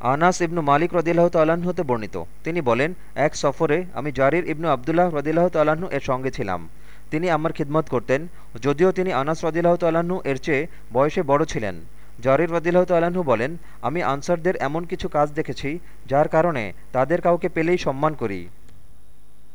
আনাস ইবনু মালিক রদিল্লাহ তাল্লাহ্ন হতে বর্ণিত। তিনি বলেন, এক সফরে আমি জারির ইবনু আবদুল্লাহ রদিল্লাহ তাল্লাহ্ন এর সঙ্গে ছিলাম। তিনি আমার খিদমত করতেন, যদিও তিনি আনাস রদিল্লাহ তাল্লাহ্ন এর চেয়ে বয়সে বড় ছিলেন। জারির রদিল্লাহ তাল্লাহ্ন বলেন, আমি আনসারদের এমন কিছু কাজ দেখেছি, যার কারণে তাদের কাউকে পেলেই সম্মান করি।